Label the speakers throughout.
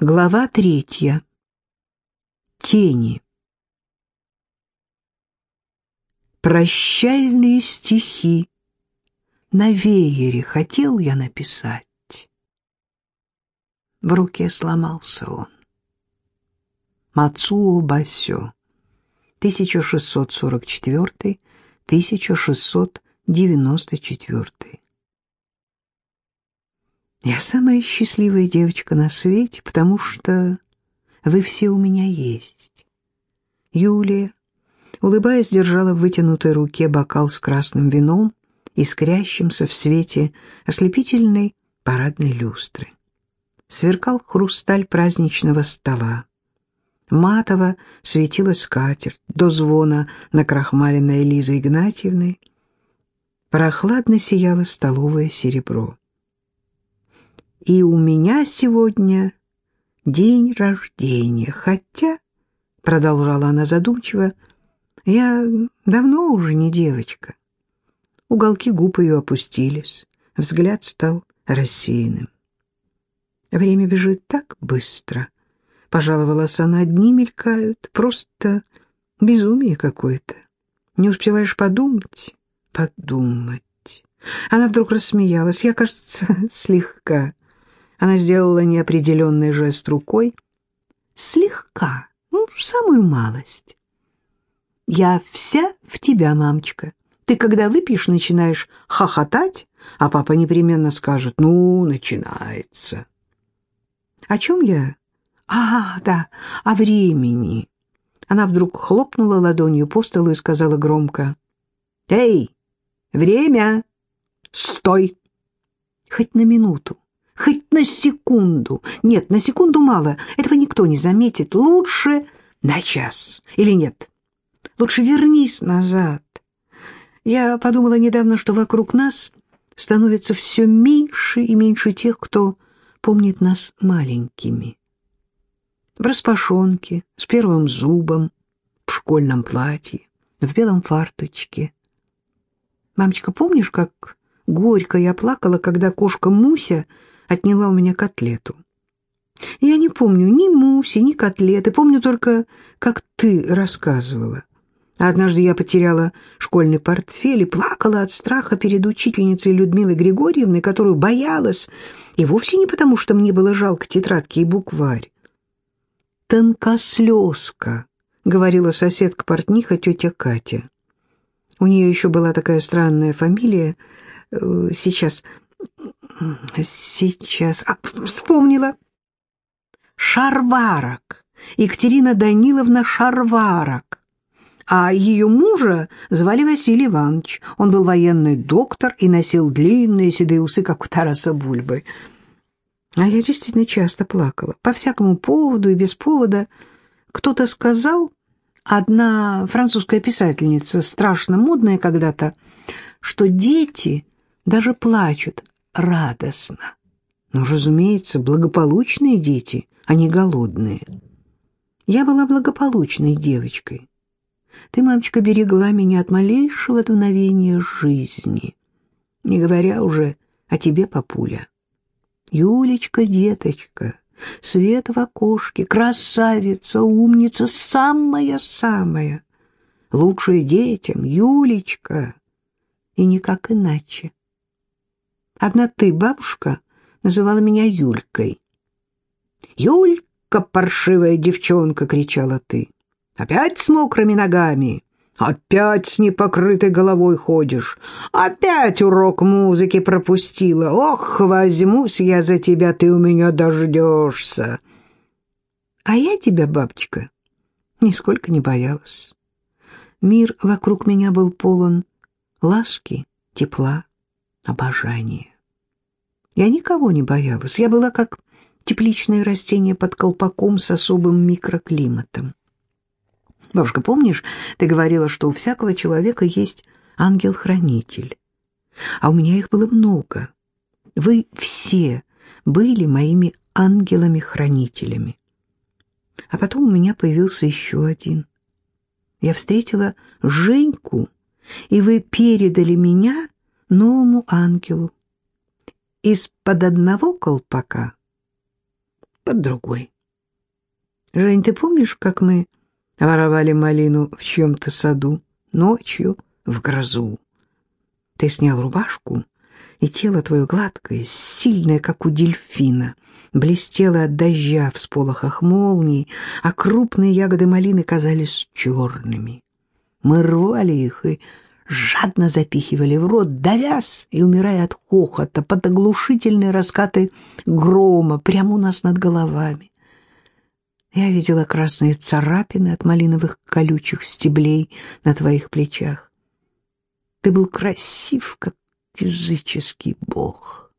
Speaker 1: Глава третья. Тени. Прощальные стихи на веере хотел я написать. В руке сломался он. Мацуо Басё, 1644-1694. Я самая счастливая девочка на свете, потому что вы все у меня есть. Юлия, улыбаясь, держала в вытянутой руке бокал с красным вином, искрящимся в свете ослепительной парадной люстры. Сверкал хрусталь праздничного стола. Матово светилась скатерть до звона накрахмаленной Лизой Игнатьевной. Прохладно сияло столовое серебро. И у меня сегодня день рождения, хотя, — продолжала она задумчиво, — я давно уже не девочка. Уголки губ ее опустились, взгляд стал рассеянным. Время бежит так быстро, — пожаловалась она, — одни мелькают, просто безумие какое-то. Не успеваешь подумать, подумать. Она вдруг рассмеялась, я, кажется, слегка она сделала неопределенный жест рукой. Слегка, ну, самую малость. Я вся в тебя, мамочка. Ты, когда выпьешь, начинаешь хохотать, а папа непременно скажет, ну, начинается. О чем я? А, да, о времени. Она вдруг хлопнула ладонью по столу и сказала громко, «Эй, время! Стой! Хоть на минуту. Хоть на секунду. Нет, на секунду мало. Этого никто не заметит. Лучше на час. Или нет? Лучше вернись назад. Я подумала недавно, что вокруг нас становится все меньше и меньше тех, кто помнит нас маленькими. В распашонке, с первым зубом, в школьном платье, в белом фарточке. Мамочка, помнишь, как горько я плакала, когда кошка Муся отняла у меня котлету. Я не помню ни Муси, ни котлеты, помню только, как ты рассказывала. Однажды я потеряла школьный портфель и плакала от страха перед учительницей Людмилой Григорьевной, которую боялась, и вовсе не потому, что мне было жалко тетрадки и букварь. «Тонкослезка», — говорила соседка-портниха тетя Катя. У нее еще была такая странная фамилия. Э, сейчас Сейчас. А, вспомнила. Шарварок. Екатерина Даниловна Шарварок. А ее мужа звали Василий Иванович. Он был военный доктор и носил длинные седые усы, как у Тараса Бульбы. А я действительно часто плакала. По всякому поводу и без повода. Кто-то сказал, одна французская писательница, страшно модная когда-то, что дети даже плачут радостно. Ну, разумеется, благополучные дети, а не голодные. Я была благополучной девочкой. Ты, мамочка, берегла меня от малейшего дуновения жизни, не говоря уже о тебе, папуля. Юлечка, деточка, свет в окошке, красавица, умница, самая-самая, лучшая детям, Юлечка, и никак иначе. Одна ты, бабушка, называла меня Юлькой. «Юлька, паршивая девчонка!» — кричала ты. «Опять с мокрыми ногами! Опять с непокрытой головой ходишь! Опять урок музыки пропустила! Ох, возьмусь я за тебя, ты у меня дождешься!» А я тебя, бабочка, нисколько не боялась. Мир вокруг меня был полон ласки, тепла, обожания. Я никого не боялась, я была как тепличное растение под колпаком с особым микроклиматом. Бабушка, помнишь, ты говорила, что у всякого человека есть ангел-хранитель? А у меня их было много. Вы все были моими ангелами-хранителями. А потом у меня появился еще один. Я встретила Женьку, и вы передали меня новому ангелу. Из-под одного колпака под другой. Жень, ты помнишь, как мы воровали малину в чьем-то саду ночью в грозу? Ты снял рубашку, и тело твое гладкое, сильное, как у дельфина, блестело от дождя в сполохах молний, а крупные ягоды малины казались черными. Мы рвали их и жадно запихивали в рот, давясь и умирая от хохота под оглушительные раскаты грома прямо у нас над головами. Я видела красные царапины от малиновых колючих стеблей на твоих плечах. Ты был красив, как языческий бог.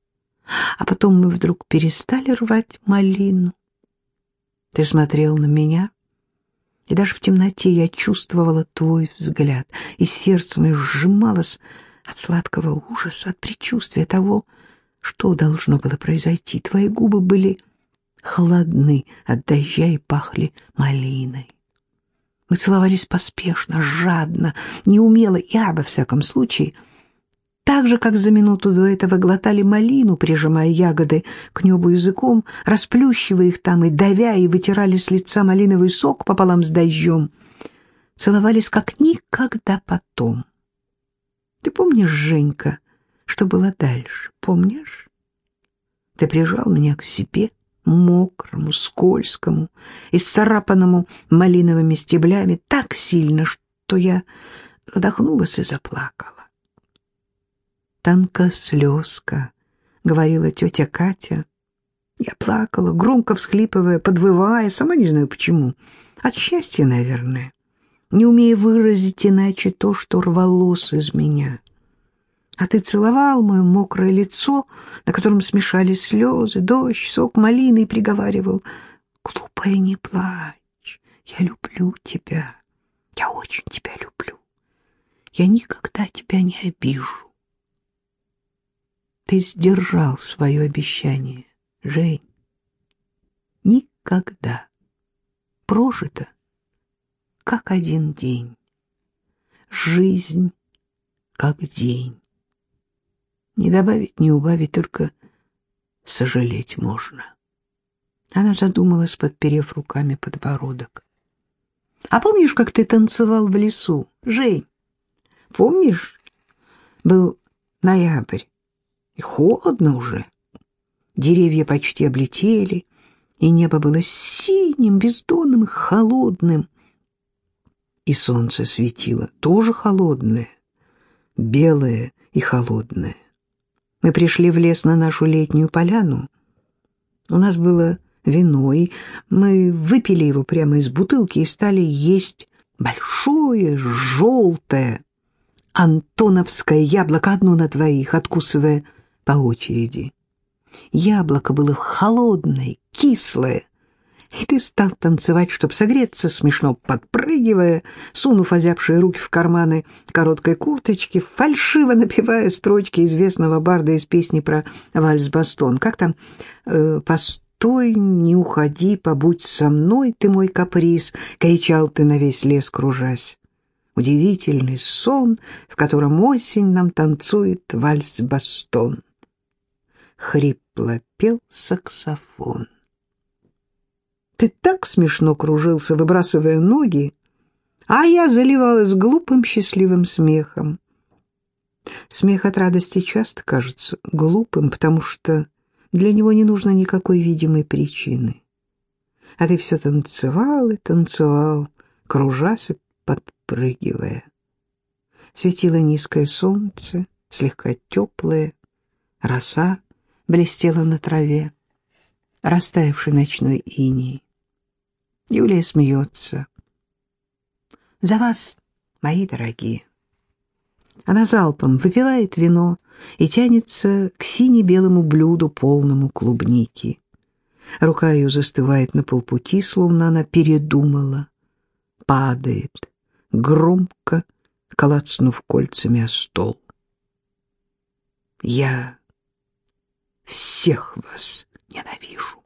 Speaker 1: А потом мы вдруг перестали рвать малину. Ты смотрел на меня, и даже в темноте я чувствовала твой взгляд, и сердце мое сжималось от сладкого ужаса, от предчувствия того, что должно было произойти. Твои губы были холодны от дождя и пахли малиной. Мы целовались поспешно, жадно, неумело, я, во всяком случае, так же, как за минуту до этого глотали малину, прижимая ягоды к небу языком, расплющивая их там и давя, и вытирали с лица малиновый сок пополам с дождем, целовались как никогда потом. Ты помнишь, Женька, что было дальше? Помнишь? Ты прижал меня к себе, мокрому, скользкому, исцарапанному малиновыми стеблями так сильно, что я вдохнулась и заплакала танкослезка, — говорила тетя Катя. Я плакала, громко всхлипывая, подвывая, сама не знаю почему. От счастья, наверное, не умея выразить иначе то, что рвалось из меня. А ты целовал мое мокрое лицо, на котором смешались слезы, дождь, сок малины, и приговаривал, «Глупая, не плачь, я люблю тебя, я очень тебя люблю, я никогда тебя не обижу». Ты сдержал свое обещание, Жень. Никогда. Прожито, как один день. Жизнь, как день. Не добавить, не убавить, только сожалеть можно. Она задумалась, подперев руками подбородок. А помнишь, как ты танцевал в лесу, Жень? Помнишь? Был ноябрь и холодно уже. Деревья почти облетели, и небо было синим, бездонным и холодным. И солнце светило, тоже холодное, белое и холодное. Мы пришли в лес на нашу летнюю поляну. У нас было вино, и мы выпили его прямо из бутылки и стали есть большое, желтое, антоновское яблоко, одно на двоих, откусывая по очереди. Яблоко было холодное, кислое, и ты стал танцевать, чтобы согреться, смешно подпрыгивая, сунув озябшие руки в карманы короткой курточки, фальшиво напевая строчки известного барда из песни про вальс-бастон. Как там? Э, «Постой, не уходи, побудь со мной, ты мой каприз!» — кричал ты на весь лес, кружась. Удивительный сон, в котором осень нам танцует вальс-бастон хрипло пел саксофон. Ты так смешно кружился, выбрасывая ноги, а я заливалась глупым счастливым смехом. Смех от радости часто кажется глупым, потому что для него не нужно никакой видимой причины. А ты все танцевал и танцевал, кружась и подпрыгивая. Светило низкое солнце, слегка теплое, роса блестела на траве, растаявший ночной иней. Юлия смеется. «За вас, мои дорогие!» Она залпом выпивает вино и тянется к сине-белому блюду, полному клубники. Рука ее застывает на полпути, словно она передумала. Падает, громко колацнув кольцами о стол. Я всех вас ненавижу.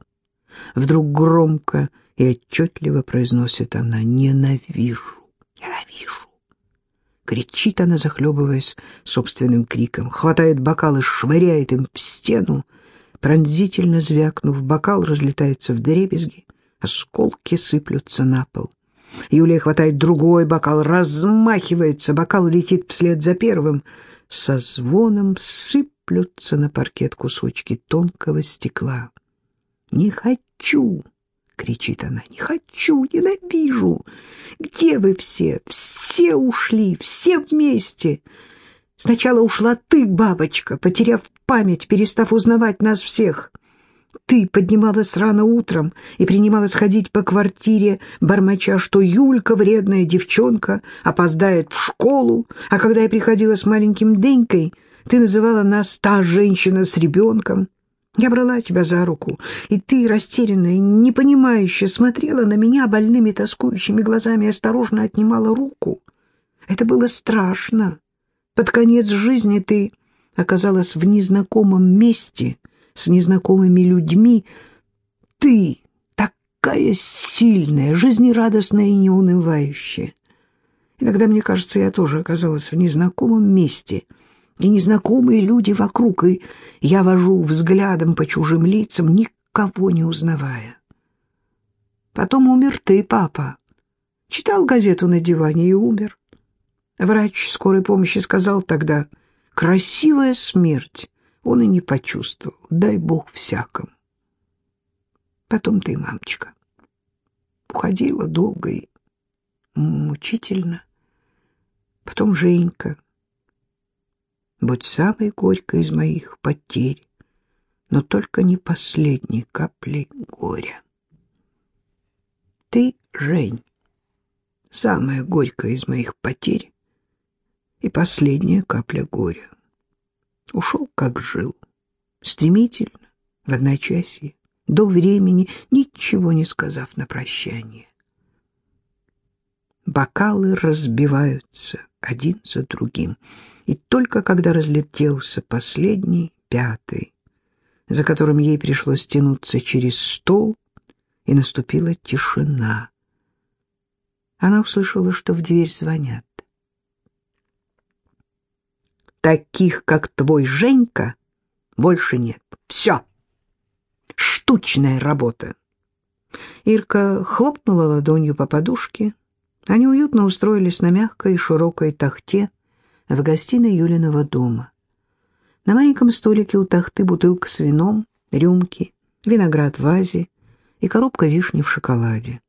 Speaker 1: Вдруг громко и отчетливо произносит она «ненавижу, ненавижу». Кричит она, захлебываясь собственным криком, хватает бокал и швыряет им в стену, Пронзительно звякнув, бокал разлетается в дребезги, осколки сыплются на пол. Юлия хватает другой бокал, размахивается, бокал летит вслед за первым. Со звоном сыплются на паркет кусочки тонкого стекла. «Не хочу!» — кричит она. «Не хочу! Ненавижу! Где вы все? Все ушли! Все вместе!» Сначала ушла ты, бабочка, потеряв память, перестав узнавать нас всех. Ты поднималась рано утром и принималась ходить по квартире, бормоча, что Юлька, вредная девчонка, опоздает в школу, а когда я приходила с маленьким Денькой, ты называла нас «та женщина с ребенком». Я брала тебя за руку, и ты, растерянная, непонимающе, смотрела на меня больными тоскующими глазами и осторожно отнимала руку. Это было страшно. Под конец жизни ты оказалась в незнакомом месте с незнакомыми людьми. Ты такая сильная, жизнерадостная и неунывающая. Иногда, мне кажется, я тоже оказалась в незнакомом месте, и незнакомые люди вокруг, и я вожу взглядом по чужим лицам, никого не узнавая. Потом умер ты, папа. Читал газету на диване и умер. Врач скорой помощи сказал тогда, красивая смерть он и не почувствовал, дай бог всякому. Потом ты, мамочка, уходила долго и мучительно. Потом Женька. Будь самой горькой из моих потерь, но только не последней капли горя. Ты, Жень, самая горькая из моих потерь, и последняя капля горя. Ушел, как жил, стремительно, в одночасье, до времени, ничего не сказав на прощание. Бокалы разбиваются один за другим, и только когда разлетелся последний, пятый, за которым ей пришлось тянуться через стол, и наступила тишина. Она услышала, что в дверь звонят. Таких, как твой Женька, больше нет. Все. Штучная работа. Ирка хлопнула ладонью по подушке. Они уютно устроились на мягкой и широкой тахте в гостиной Юлиного дома. На маленьком столике у тахты бутылка с вином, рюмки, виноград в вазе и коробка вишни в шоколаде.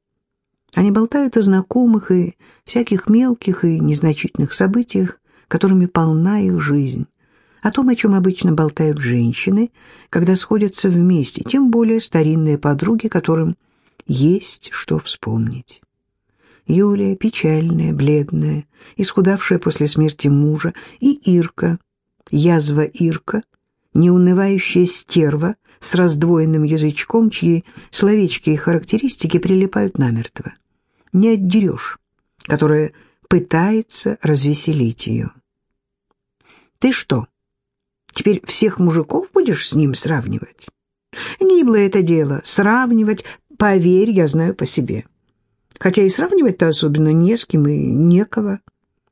Speaker 1: Они болтают о знакомых и всяких мелких и незначительных событиях, которыми полна их жизнь, о том, о чем обычно болтают женщины, когда сходятся вместе, тем более старинные подруги, которым есть что вспомнить. Юлия, печальная, бледная, исхудавшая после смерти мужа, и Ирка, язва Ирка, неунывающая стерва с раздвоенным язычком, чьи словечки и характеристики прилипают намертво. Не отдерешь, которая пытается развеселить ее. Ты что, теперь всех мужиков будешь с ним сравнивать? Гиблое это дело, сравнивать, поверь, я знаю по себе. Хотя и сравнивать-то особенно не с кем и некого.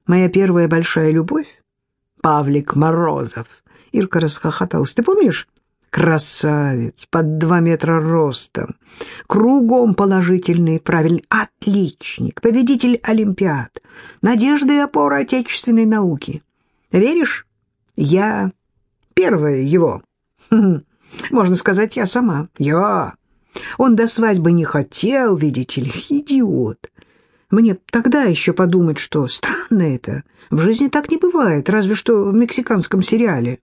Speaker 1: Моя первая большая любовь — Павлик Морозов. Ирка расхохоталась. Ты помнишь? Красавец, под два метра ростом, кругом положительный, правильный, отличник, победитель Олимпиад, надежда и опора отечественной науки. Веришь? Я первая его. Можно сказать, я сама. Я. Он до свадьбы не хотел, видите ли, идиот. Мне тогда еще подумать, что странно это. В жизни так не бывает, разве что в мексиканском сериале.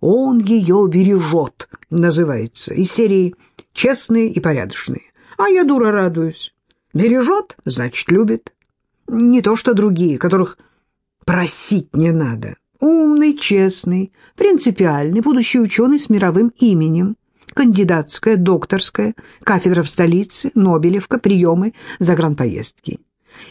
Speaker 1: «Он ее бережет», называется, из серии «Честные и порядочные». А я, дура, радуюсь. Бережет, значит, любит. Не то что другие, которых просить не надо умный, честный, принципиальный, будущий ученый с мировым именем. Кандидатская, докторская, кафедра в столице, Нобелевка, приемы, загранпоездки.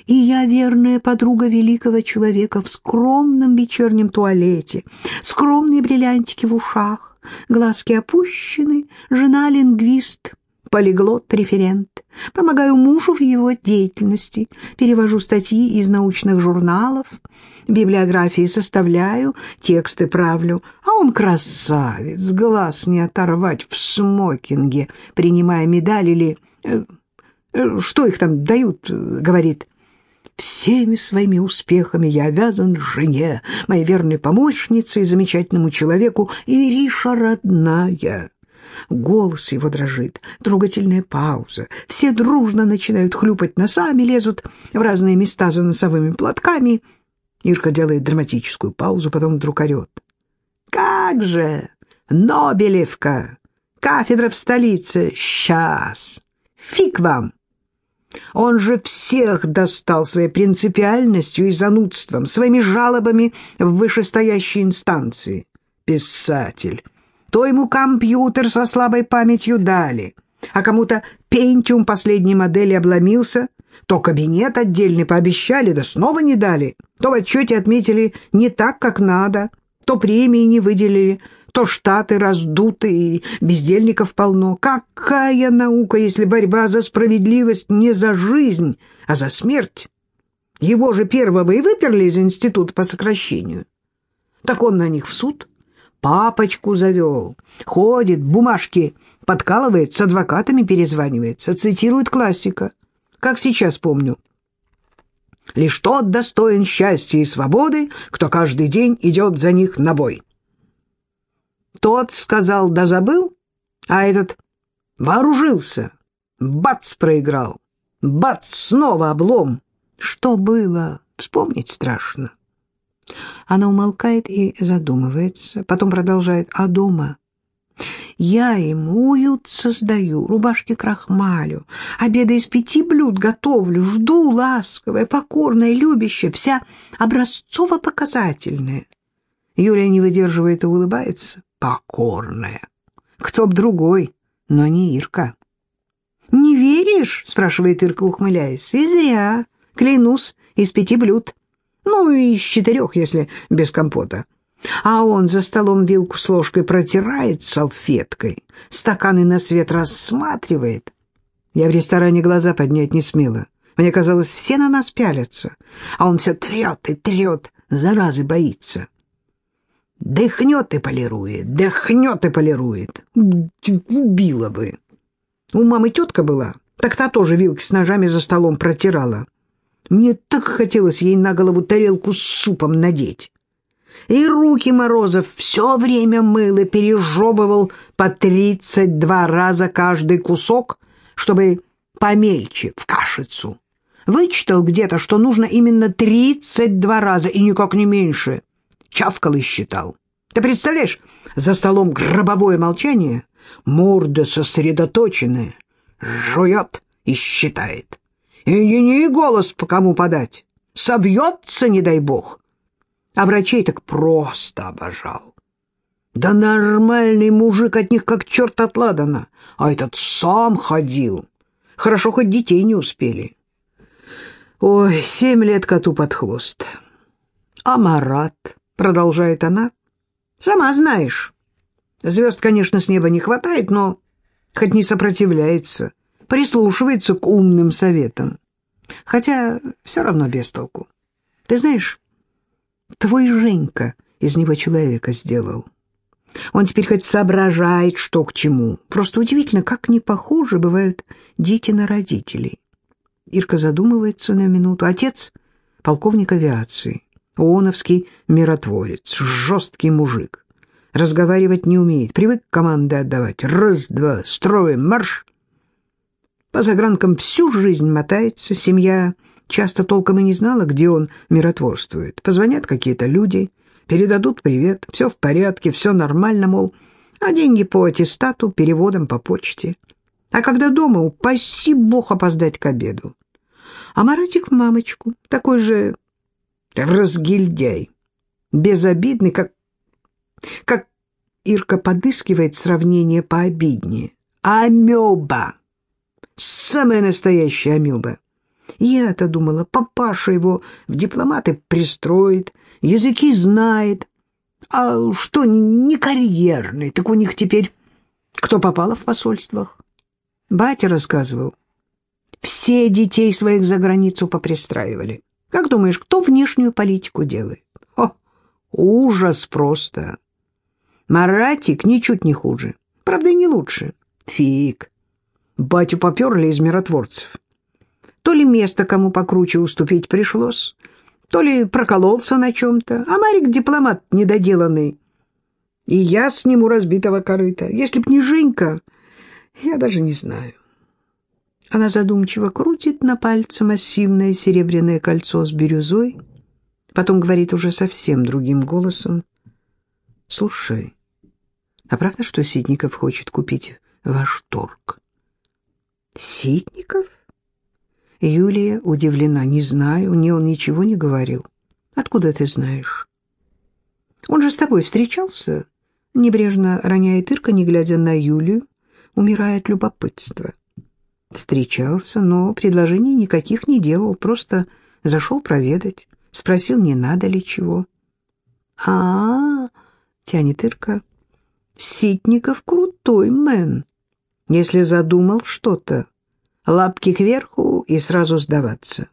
Speaker 1: И я верная подруга великого человека в скромном вечернем туалете, скромные бриллиантики в ушах, глазки опущены, жена-лингвист, полиглот-референт. Помогаю мужу в его деятельности, перевожу статьи из научных журналов, библиографии составляю, тексты правлю. А он красавец, глаз не оторвать в смокинге, принимая медаль или... Э, э, что их там дают, говорит. Всеми своими успехами я обязан жене, моей верной помощнице и замечательному человеку, Ириша родная. Голос его дрожит, трогательная пауза. Все дружно начинают хлюпать носами, лезут в разные места за носовыми платками. Ирка делает драматическую паузу, потом вдруг орет. «Как же! Нобелевка! Кафедра в столице! Сейчас! Фиг вам!» Он же всех достал своей принципиальностью и занудством, своими жалобами в вышестоящей инстанции. Писатель то ему компьютер со слабой памятью дали, а кому-то пентиум последней модели обломился, то кабинет отдельный пообещали, да снова не дали, то в отчете отметили не так, как надо, то премии не выделили, то штаты раздуты и бездельников полно. Какая наука, если борьба за справедливость не за жизнь, а за смерть? Его же первого и выперли из института по сокращению. Так он на них в суд папочку завел. Ходит, бумажки подкалывает, с адвокатами перезванивается, цитирует классика. Как сейчас помню. «Лишь тот достоин счастья и свободы, кто каждый день идет за них на бой». Тот сказал «да забыл», а этот вооружился. Бац проиграл. Бац снова облом. Что было, вспомнить страшно. Она умолкает и задумывается, потом продолжает. А дома? Я ему уют создаю, рубашки крахмалю, обеды из пяти блюд готовлю, жду ласковая, покорная, любящая, вся образцово-показательная. Юлия не выдерживает и улыбается. Покорная. Кто б другой, но не Ирка. «Не веришь?» — спрашивает Ирка, ухмыляясь. «И зря. Клянусь, из пяти блюд. Ну, и из четырех, если без компота. А он за столом вилку с ложкой протирает салфеткой, стаканы на свет рассматривает. Я в ресторане глаза поднять не смела. Мне казалось, все на нас пялятся, а он все трет и трет, заразы боится. Дыхнет и полирует, дыхнет и полирует. Убила бы. У мамы тетка была, так та тоже вилки с ножами за столом протирала. Мне так хотелось ей на голову тарелку с супом надеть. И руки Морозов все время мыл и пережевывал по тридцать два раза каждый кусок, чтобы помельче, в кашицу. Вычитал где-то, что нужно именно тридцать два раза и никак не меньше. Чавкал и считал. Ты представляешь, за столом гробовое молчание, морда сосредоточенная, жует и считает. И не, голос по кому подать. Собьется, не дай бог. А врачей так просто обожал. Да нормальный мужик от них как черт от ладана, а этот сам ходил. Хорошо, хоть детей не успели. Ой, семь лет коту под хвост. А Марат, продолжает она, сама знаешь. Звезд, конечно, с неба не хватает, но хоть не сопротивляется прислушивается к умным советам. Хотя все равно без толку. Ты знаешь, твой Женька из него человека сделал. Он теперь хоть соображает, что к чему. Просто удивительно, как не похожи бывают дети на родителей. Ирка задумывается на минуту. Отец — полковник авиации, ооновский миротворец, жесткий мужик. Разговаривать не умеет, привык команды отдавать. Раз-два, строим, марш! По загранкам всю жизнь мотается, семья часто толком и не знала, где он миротворствует. Позвонят какие-то люди, передадут привет, все в порядке, все нормально, мол, а деньги по аттестату, переводом по почте. А когда дома, упаси бог опоздать к обеду. А Маратик в мамочку, такой же разгильдяй, безобидный, как... как Ирка подыскивает сравнение пообиднее. Амеба! Самая настоящая амеба. Я-то думала, папаша его в дипломаты пристроит, языки знает. А что, не карьерный, так у них теперь кто попало в посольствах? Батя рассказывал. Все детей своих за границу попристраивали. Как думаешь, кто внешнюю политику делает? О, ужас просто. Маратик ничуть не хуже. Правда, и не лучше. Фиг. Батю поперли из миротворцев. То ли место кому покруче уступить пришлось, то ли прокололся на чем-то, а Марик дипломат недоделанный. И я с ним у разбитого корыта. Если б не Женька, я даже не знаю. Она задумчиво крутит на пальце массивное серебряное кольцо с бирюзой, потом говорит уже совсем другим голосом. «Слушай, а правда, что Ситников хочет купить ваш торг?» «Ситников?» Юлия удивлена. «Не знаю, мне он ничего не говорил. Откуда ты знаешь?» «Он же с тобой встречался?» Небрежно роняет Ирка, не глядя на Юлию, умирая от любопытства. Встречался, но предложений никаких не делал, просто зашел проведать, спросил, не надо ли чего. а, -а, -а тянет Ирка, — Ситников крутой мэн. Если задумал что-то, лапки кверху и сразу сдаваться.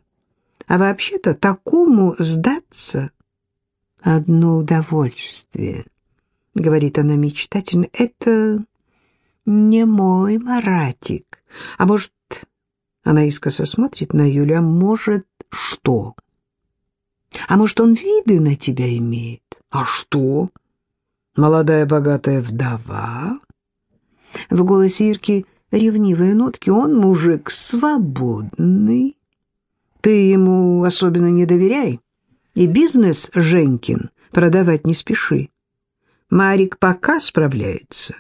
Speaker 1: А вообще-то такому сдаться — одно удовольствие, — говорит она мечтательно. Это не мой Маратик. А может, она искоса смотрит на Юлю, а может, что? А может, он виды на тебя имеет? А что? Молодая богатая вдова? В голосе Ирки ревнивые нотки. Он мужик свободный. Ты ему особенно не доверяй. И бизнес, Женькин, продавать не спеши. Марик пока справляется.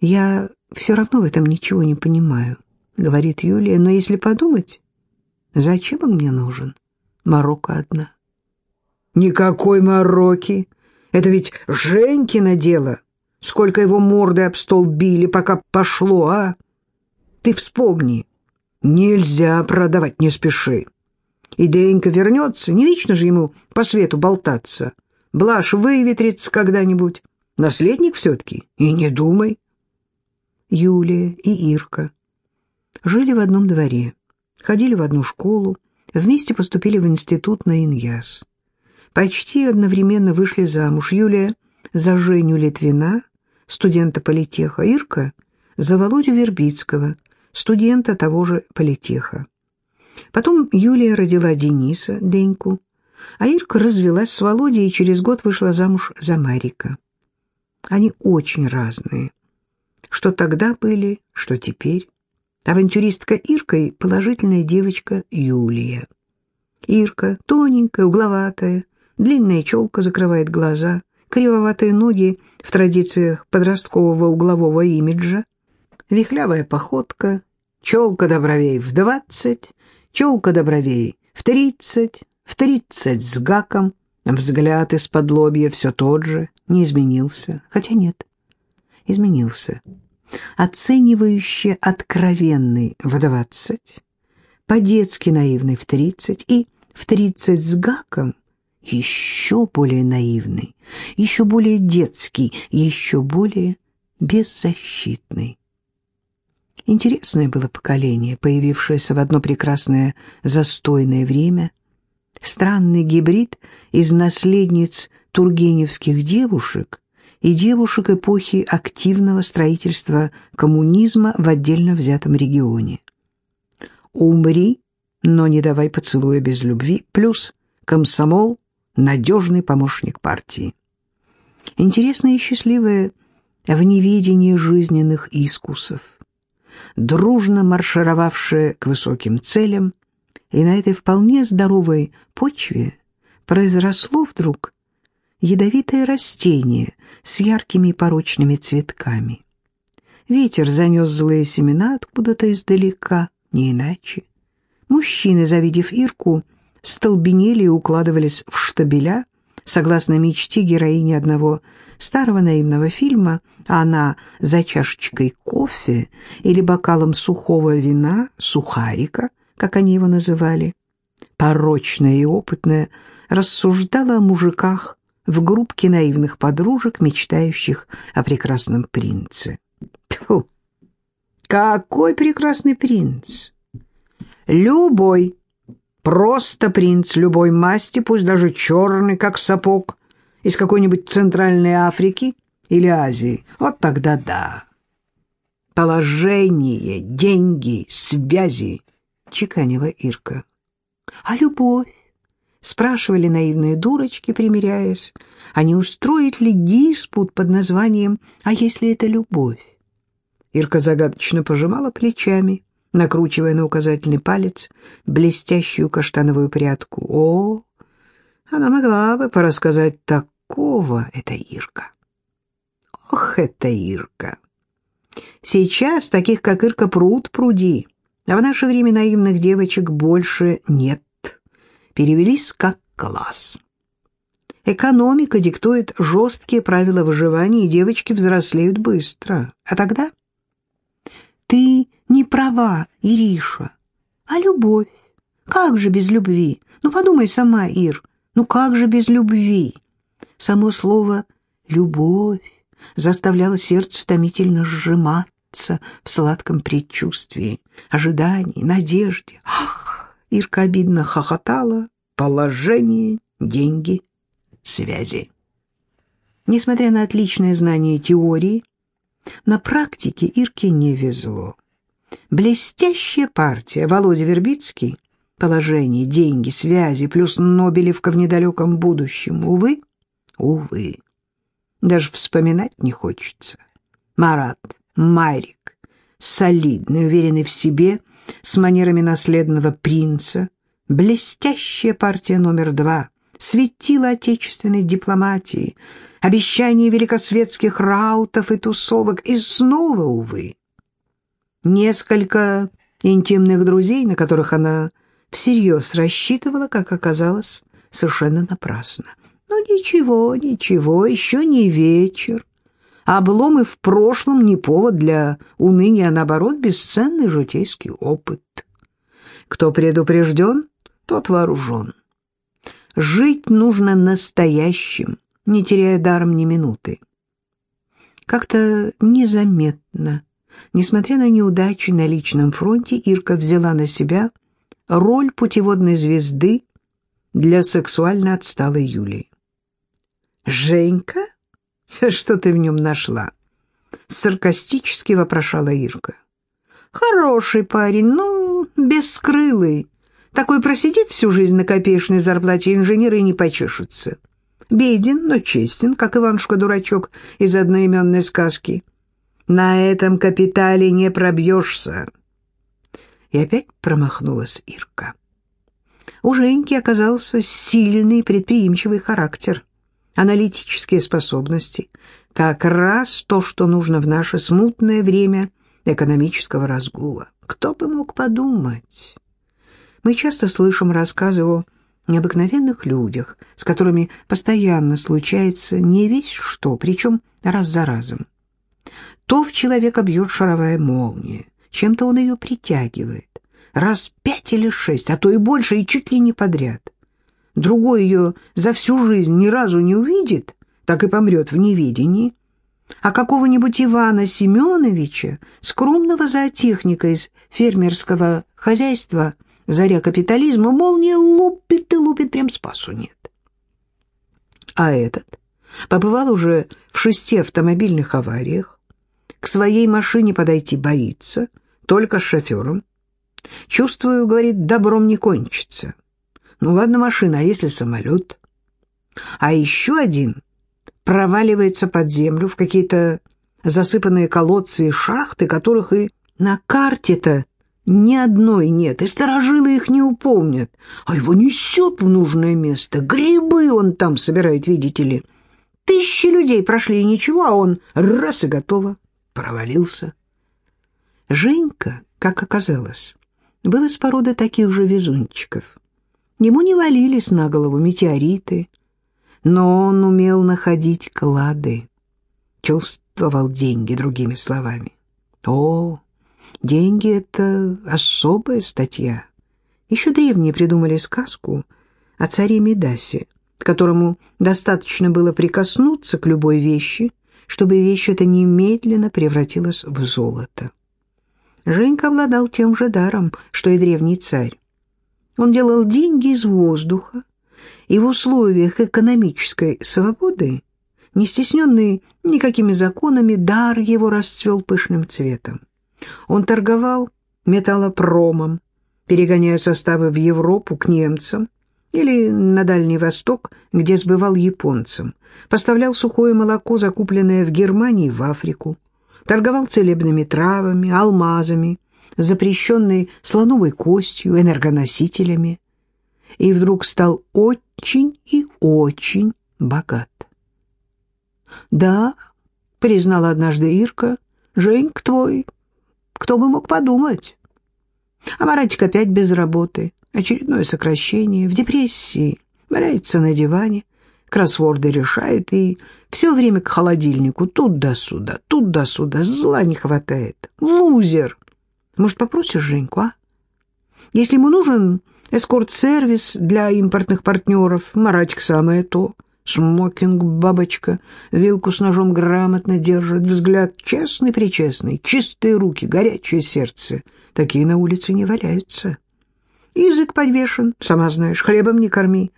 Speaker 1: Я все равно в этом ничего не понимаю, говорит Юлия. Но если подумать, зачем он мне нужен? Марокко одна. Никакой Марокки. Это ведь Женькино дело. Сколько его морды об стол били, пока пошло, а? Ты вспомни. Нельзя продавать, не спеши. И Денька вернется, не вечно же ему по свету болтаться. Блаш выветрится когда-нибудь. Наследник все-таки, и не думай. Юлия и Ирка жили в одном дворе, ходили в одну школу, вместе поступили в институт на Иньяс. Почти одновременно вышли замуж. Юлия за Женю Литвина, студента политеха, Ирка за Володю Вербицкого, студента того же политеха. Потом Юлия родила Дениса, Деньку, а Ирка развелась с Володей и через год вышла замуж за Марика. Они очень разные. Что тогда были, что теперь. Авантюристка Ирка и положительная девочка Юлия. Ирка тоненькая, угловатая, длинная челка закрывает глаза, кривоватые ноги в традициях подросткового углового имиджа, вихлявая походка, челка до бровей в двадцать, челка до бровей в тридцать, в тридцать с гаком, взгляд из-под лобья все тот же, не изменился, хотя нет, изменился. Оценивающе откровенный в двадцать, по-детски наивный в тридцать и в тридцать с гаком еще более наивный, еще более детский, еще более беззащитный. Интересное было поколение, появившееся в одно прекрасное застойное время, странный гибрид из наследниц тургеневских девушек и девушек эпохи активного строительства коммунизма в отдельно взятом регионе. «Умри, но не давай поцелуя без любви» плюс комсомол надежный помощник партии. Интересное и счастливое в неведении жизненных искусов, дружно маршировавшее к высоким целям, и на этой вполне здоровой почве произросло вдруг ядовитое растение с яркими порочными цветками. Ветер занес злые семена откуда-то издалека, не иначе. Мужчины, завидев Ирку, столбенели и укладывались в штабеля, согласно мечте героини одного старого наивного фильма, а она за чашечкой кофе или бокалом сухого вина, сухарика, как они его называли, порочная и опытная, рассуждала о мужиках в группке наивных подружек, мечтающих о прекрасном принце. Тьфу! Какой прекрасный принц! Любой, просто принц любой масти, пусть даже черный, как сапог, из какой-нибудь Центральной Африки или Азии. Вот тогда да. Положение, деньги, связи, чеканила Ирка. А любовь? Спрашивали наивные дурочки, примиряясь, а не устроит ли диспут под названием «А если это любовь?» Ирка загадочно пожимала плечами, накручивая на указательный палец блестящую каштановую прядку. О, она могла бы порассказать такого, это Ирка. Ох, это Ирка! Сейчас таких, как Ирка, пруд пруди, а в наше время наивных девочек больше нет. Перевелись как класс. Экономика диктует жесткие правила выживания, и девочки взрослеют быстро. А тогда ты не права, Ириша. А любовь? Как же без любви? Ну, подумай сама, Ир, ну как же без любви? Само слово «любовь» заставляло сердце томительно сжиматься в сладком предчувствии, ожидании, надежде. Ах! Ирка обидно хохотала. Положение, деньги, связи. Несмотря на отличное знание теории, на практике Ирке не везло. Блестящая партия Володя Вербицкий, положение, деньги, связи, плюс Нобелевка в недалеком будущем. Увы, увы. Даже вспоминать не хочется. Марат, Майрик, солидный, уверенный в себе, с манерами наследного принца, блестящая партия номер два, светила отечественной дипломатии — обещания великосветских раутов и тусовок, и снова, увы. Несколько интимных друзей, на которых она всерьез рассчитывала, как оказалось, совершенно напрасно. Ну ничего, ничего, еще не вечер. Обломы в прошлом не повод для уныния, а наоборот, бесценный житейский опыт. Кто предупрежден, тот вооружен. Жить нужно настоящим, не теряя даром ни минуты. Как-то незаметно, несмотря на неудачи на личном фронте, Ирка взяла на себя роль путеводной звезды для сексуально отсталой Юлии. «Женька? Что ты в нем нашла?» — саркастически вопрошала Ирка. «Хороший парень, ну, бескрылый. Такой просидит всю жизнь на копеечной зарплате инженера и не почешется. Беден, но честен, как Иванушка-дурачок из одноименной сказки. На этом капитале не пробьешься. И опять промахнулась Ирка. У Женьки оказался сильный предприимчивый характер, аналитические способности, как раз то, что нужно в наше смутное время экономического разгула. Кто бы мог подумать? Мы часто слышим рассказы о необыкновенных людях, с которыми постоянно случается не весь что, причем раз за разом. То в человека бьет шаровая молния, чем-то он ее притягивает, раз пять или шесть, а то и больше, и чуть ли не подряд. Другой ее за всю жизнь ни разу не увидит, так и помрет в неведении. А какого-нибудь Ивана Семеновича, скромного зоотехника из фермерского хозяйства – заря капитализма, молния лупит и лупит, прям спасу нет. А этот побывал уже в шести автомобильных авариях, к своей машине подойти боится, только с шофером. Чувствую, говорит, добром не кончится. Ну ладно, машина, а если самолет? А еще один проваливается под землю в какие-то засыпанные колодцы и шахты, которых и на карте-то ни одной нет, и сторожилы их не упомнят, а его несет в нужное место. Грибы он там собирает, видите ли. Тысячи людей прошли, и ничего, а он раз и готово. Провалился. Женька, как оказалось, был из породы таких же везунчиков. Ему не валились на голову метеориты, но он умел находить клады, чувствовал деньги, другими словами. О, Деньги — это особая статья. Еще древние придумали сказку о царе Медасе, которому достаточно было прикоснуться к любой вещи, чтобы вещь эта немедленно превратилась в золото. Женька обладал тем же даром, что и древний царь. Он делал деньги из воздуха, и в условиях экономической свободы, не стесненный никакими законами, дар его расцвел пышным цветом. Он торговал металлопромом, перегоняя составы в Европу к немцам или на Дальний Восток, где сбывал японцам, поставлял сухое молоко, закупленное в Германии, в Африку, торговал целебными травами, алмазами, запрещенной слоновой костью, энергоносителями, и вдруг стал очень и очень богат. «Да», — признала однажды Ирка, — «Женьк твой, кто бы мог подумать?» А Маратик опять без работы, очередное сокращение, в депрессии, валяется на диване, кроссворды решает и все время к холодильнику, тут да сюда, тут да сюда, зла не хватает. Лузер! Может, попросишь Женьку, а? Если ему нужен эскорт-сервис для импортных партнеров, Маратик самое то. Смокинг, бабочка, вилку с ножом грамотно держит, взгляд честный-причестный, чистые руки, горячее сердце. Такие на улице не валяются. Язык подвешен, сама знаешь, хлебом не корми.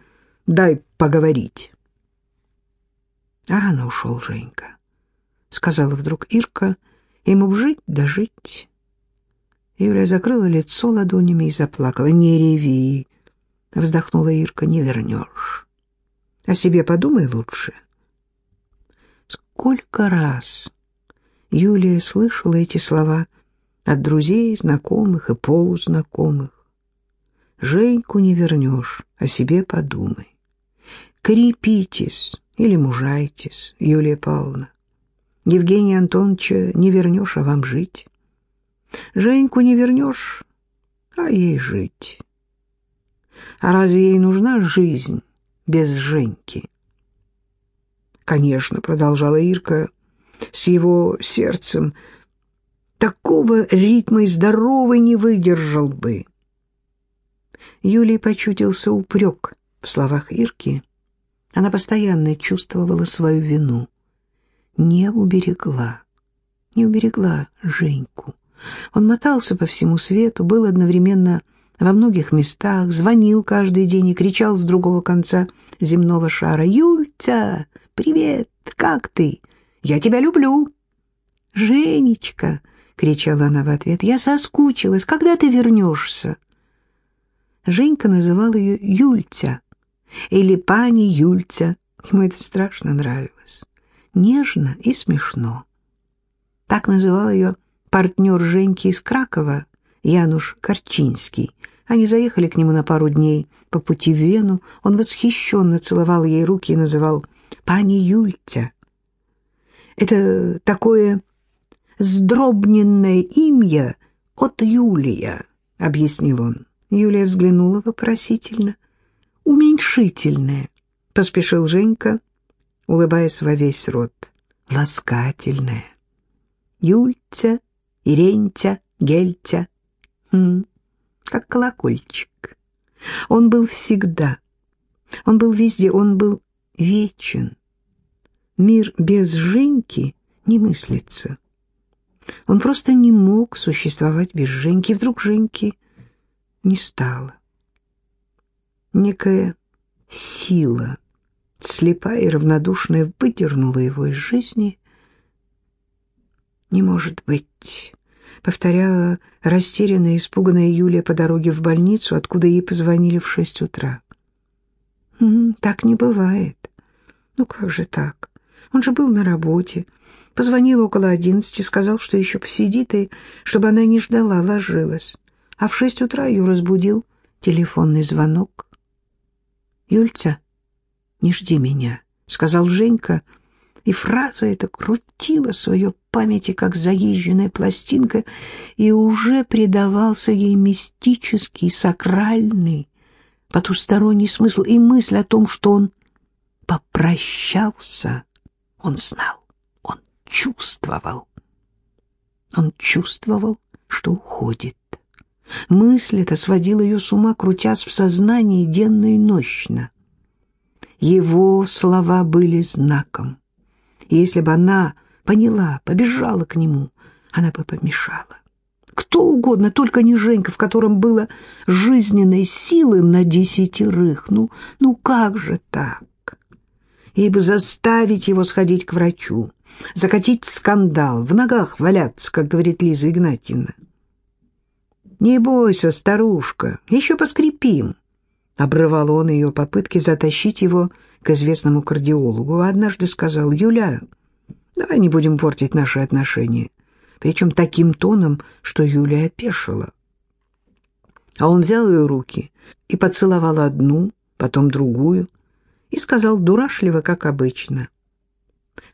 Speaker 1: Дай поговорить. А рано ушел Женька, — сказала вдруг Ирка, — ему б жить да жить. Юля закрыла лицо ладонями и заплакала. «Не реви!» — вздохнула Ирка. «Не вернешь. О себе подумай лучше». Сколько раз Юлия слышала эти слова от друзей, знакомых и полузнакомых. «Женьку не вернешь, о себе подумай. Крепитесь или мужайтесь, Юлия Павловна. Евгения Антоновича не вернешь, а вам жить». Женьку не вернешь, а ей жить. А разве ей нужна жизнь без Женьки? Конечно, продолжала Ирка, с его сердцем такого ритма и здоровый не выдержал бы. Юлии почудился упрек в словах Ирки. Она постоянно чувствовала свою вину. Не уберегла, не уберегла Женьку. Он мотался по всему свету, был одновременно во многих местах, звонил каждый день и кричал с другого конца земного шара «Юльца, привет, как ты? Я тебя люблю!» «Женечка!» — кричала она в ответ. «Я соскучилась. Когда ты вернешься?» Женька называл ее Юльца или пани Юльца. Ему это страшно нравилось. Нежно и смешно. Так называл ее партнер Женьки из Кракова, Януш Корчинский. Они заехали к нему на пару дней по пути в Вену. Он восхищенно целовал ей руки и называл «Пани Юльтя». Это такое сдробненное имя от Юлия, — объяснил он. Юлия взглянула вопросительно. «Уменьшительное», — поспешил Женька, улыбаясь во весь рот. «Ласкательное». Юльтя Ирентя, Гельтя. Хм, как колокольчик. Он был всегда. Он был везде, он был вечен. Мир без Женьки не мыслится. Он просто не мог существовать без Женьки. Вдруг Женьки не стало. Некая сила, слепая и равнодушная, выдернула его из жизни. Не может быть повторяла растерянная и испуганная Юлия по дороге в больницу, откуда ей позвонили в шесть утра. «М -м, «Так не бывает. Ну как же так? Он же был на работе. Позвонил около одиннадцати, сказал, что еще посидит, и чтобы она не ждала, ложилась. А в шесть утра ее разбудил телефонный звонок. «Юльца, не жди меня», — сказал Женька, — и фраза эта крутила свое памяти, как заезженная пластинка, и уже придавался ей мистический, сакральный, потусторонний смысл и мысль о том, что он попрощался. Он знал, он чувствовал. Он чувствовал, что уходит. Мысль эта сводила ее с ума, крутясь в сознании денно и нощно. Его слова были знаком. И если бы она поняла, побежала к нему, она бы помешала. кто угодно, только не Женька, в котором было жизненной силы на десятерых. Ну, ну как же так? Бы заставить его сходить к врачу, закатить скандал, в ногах валяться, как говорит Лиза Игнатьевна. «Не бойся, старушка, еще поскрипим», — обрывал он ее попытки затащить его к известному кардиологу. Однажды сказал, «Юля, давай не будем портить наши отношения», причем таким тоном, что Юля опешила. А он взял ее руки и поцеловал одну, потом другую, и сказал дурашливо, как обычно.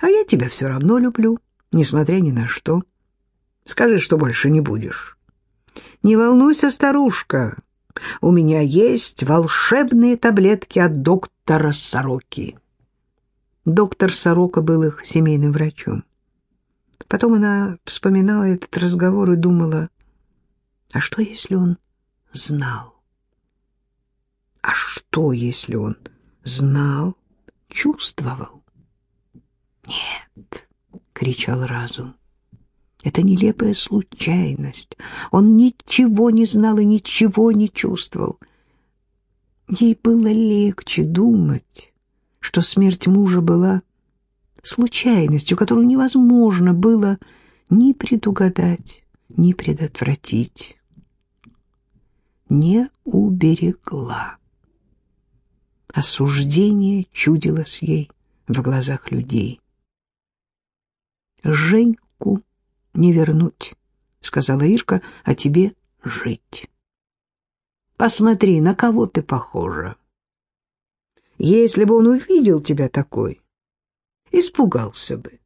Speaker 1: «А я тебя все равно люблю, несмотря ни на что. Скажи, что больше не будешь». «Не волнуйся, старушка, у меня есть волшебные таблетки от доктора Сороки». Доктор Сорока был их семейным врачом. Потом она вспоминала этот разговор и думала, а что, если он знал? А что, если он знал, чувствовал? «Нет!» — кричал разум. Это нелепая случайность. Он ничего не знал и ничего не чувствовал. Ей было легче думать, что смерть мужа была случайностью, которую невозможно было ни предугадать, ни предотвратить. Не уберегла. Осуждение чудилось ей в глазах людей. Женьку не вернуть, — сказала Ирка, — а тебе жить. Посмотри, на кого ты похожа. Если бы он увидел тебя такой, испугался бы.